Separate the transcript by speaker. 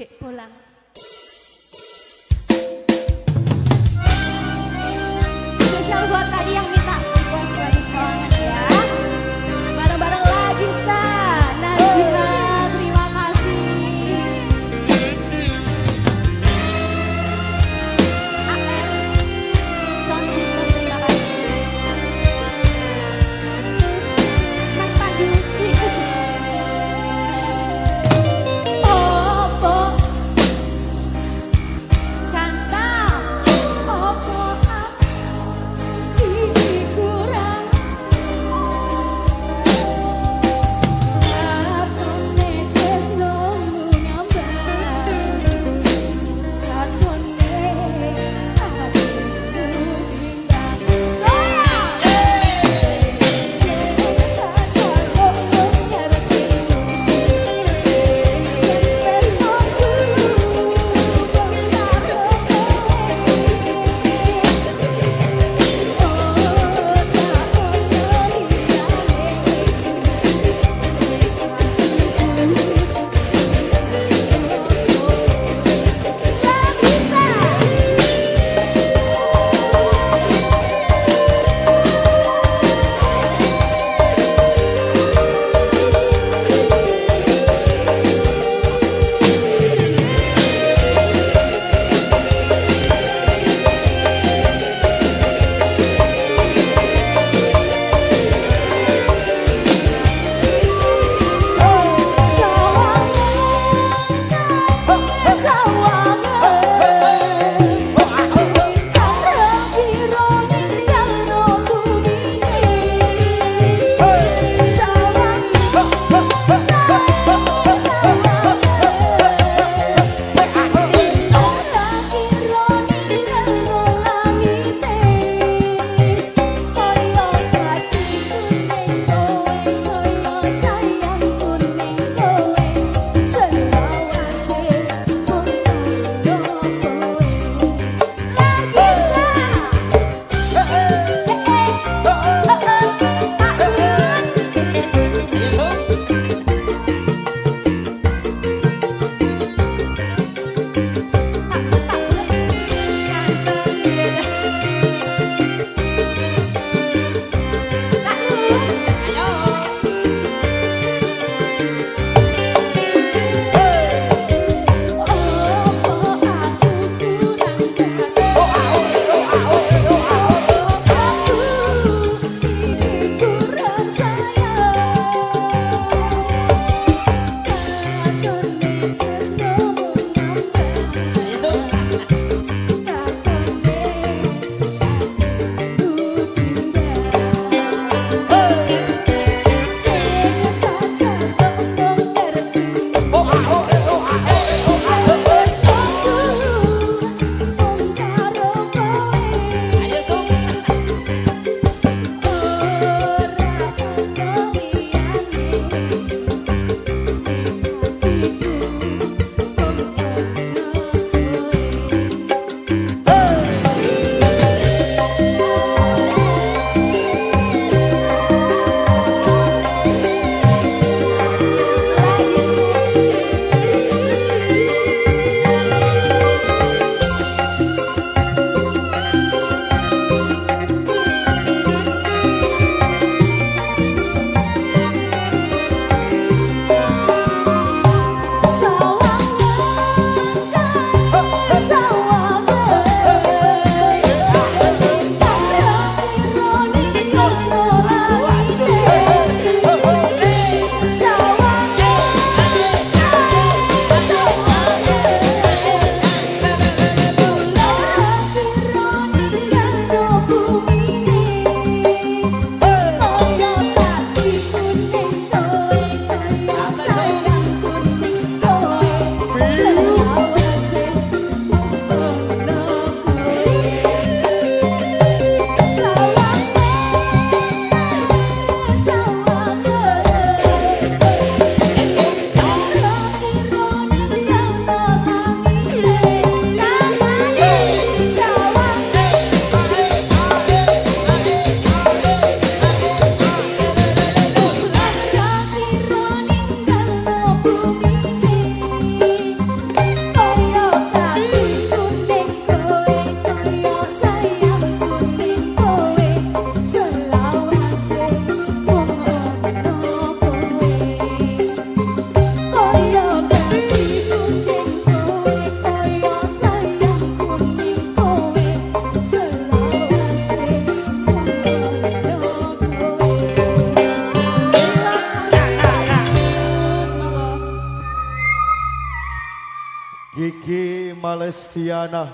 Speaker 1: Dek Bolang.
Speaker 2: Kiki Malestiana